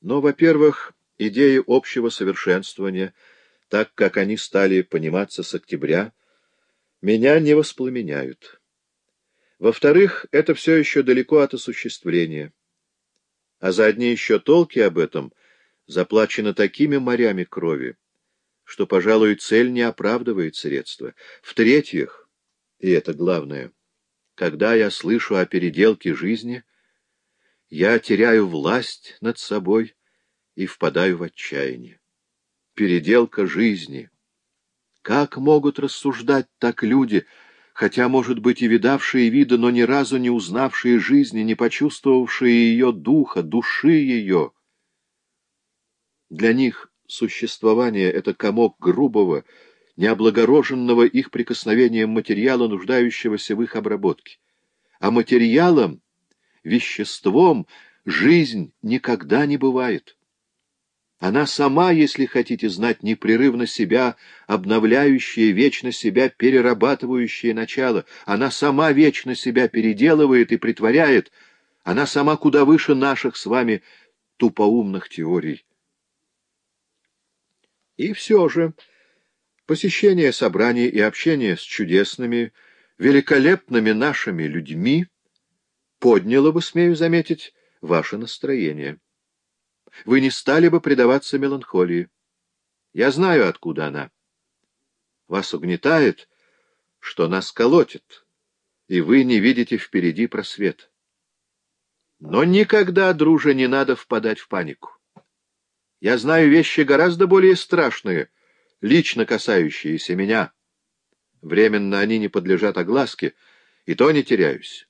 Но, во-первых, идеи общего совершенствования, так как они стали пониматься с октября, меня не воспламеняют. Во-вторых, это все еще далеко от осуществления. А за одни еще толки об этом заплачено такими морями крови, что, пожалуй, цель не оправдывает средства. В-третьих, и это главное, когда я слышу о переделке жизни, я теряю власть над собой и впадаю в отчаяние. Переделка жизни. Как могут рассуждать так люди, хотя, может быть, и видавшие вида, но ни разу не узнавшие жизни, не почувствовавшие ее духа, души ее? Для них существование — это комок грубого, необлагороженного их прикосновением материала, нуждающегося в их обработке. А материалом, веществом, жизнь никогда не бывает. Она сама, если хотите знать, непрерывно себя обновляющее, вечно себя перерабатывающее начало. Она сама вечно себя переделывает и притворяет. Она сама куда выше наших с вами тупоумных теорий. И все же посещение собраний и общение с чудесными, великолепными нашими людьми подняло бы, смею заметить, ваше настроение вы не стали бы предаваться меланхолии. Я знаю, откуда она. Вас угнетает, что нас колотит, и вы не видите впереди просвет. Но никогда, друже, не надо впадать в панику. Я знаю вещи гораздо более страшные, лично касающиеся меня. Временно они не подлежат огласке, и то не теряюсь.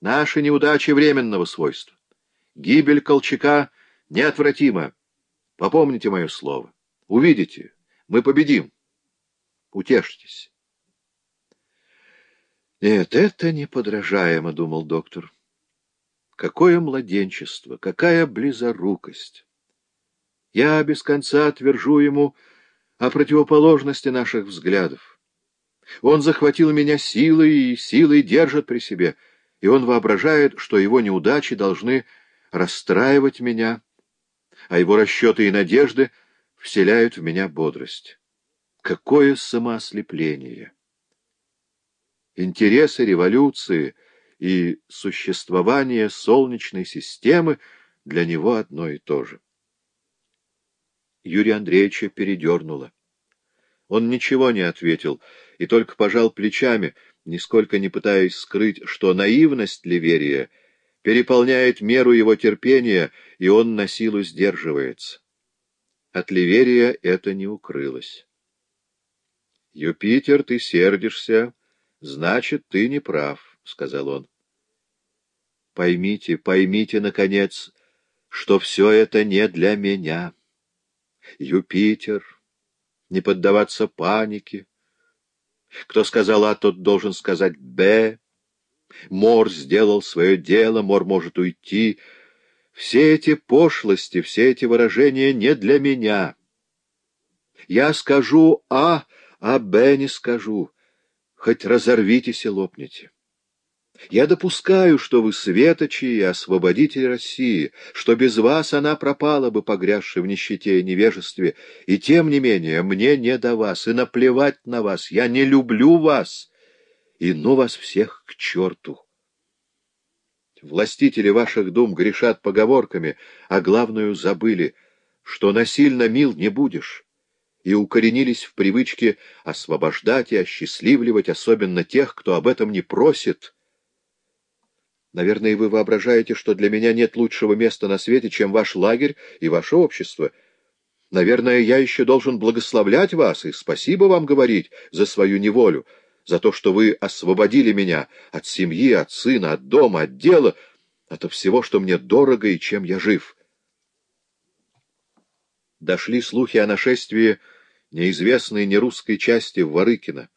Наши неудачи временного свойства. Гибель Колчака неотвратимо. Попомните мое слово. Увидите, мы победим. Утешьтесь. Нет, это неподражаемо, — думал доктор. Какое младенчество, какая близорукость! Я без конца отвержу ему о противоположности наших взглядов. Он захватил меня силой и силой держит при себе, и он воображает, что его неудачи должны расстраивать меня, а его расчеты и надежды вселяют в меня бодрость. Какое самоослепление! Интересы революции и существование Солнечной системы для него одно и то же. Юрия Андреевича передернуло. Он ничего не ответил и только пожал плечами, нисколько не пытаясь скрыть, что наивность Ливерия — переполняет меру его терпения, и он на силу сдерживается. От Ливерия это не укрылось. «Юпитер, ты сердишься, значит, ты не прав», — сказал он. «Поймите, поймите, наконец, что все это не для меня. Юпитер, не поддаваться панике. Кто сказал А, тот должен сказать Б. Мор сделал свое дело, Мор может уйти. Все эти пошлости, все эти выражения не для меня. Я скажу А, а Б не скажу. Хоть разорвитесь и лопните. Я допускаю, что вы светочи и освободитель России, что без вас она пропала бы, погрязши в нищете и невежестве, и тем не менее мне не до вас, и наплевать на вас, я не люблю вас, и ну вас всех к черту. Властители ваших дум грешат поговорками, а главную забыли, что насильно мил не будешь, и укоренились в привычке освобождать и осчастливливать особенно тех, кто об этом не просит. Наверное, вы воображаете, что для меня нет лучшего места на свете, чем ваш лагерь и ваше общество. Наверное, я еще должен благословлять вас и спасибо вам говорить за свою неволю, за то, что вы освободили меня от семьи, от сына, от дома, от дела, от всего, что мне дорого и чем я жив. Дошли слухи о нашествии неизвестной нерусской части в Ворыкино.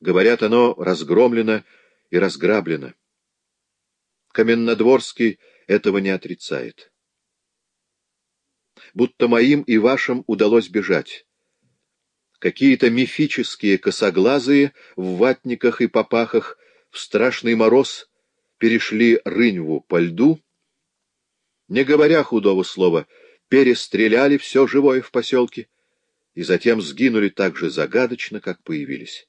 Говорят, оно разгромлено и разграблено. Каменнодворский этого не отрицает. Будто моим и вашим удалось бежать. Какие-то мифические косоглазые в ватниках и попахах в страшный мороз перешли Рыньву по льду, не говоря худого слова, перестреляли все живое в поселке и затем сгинули так же загадочно, как появились.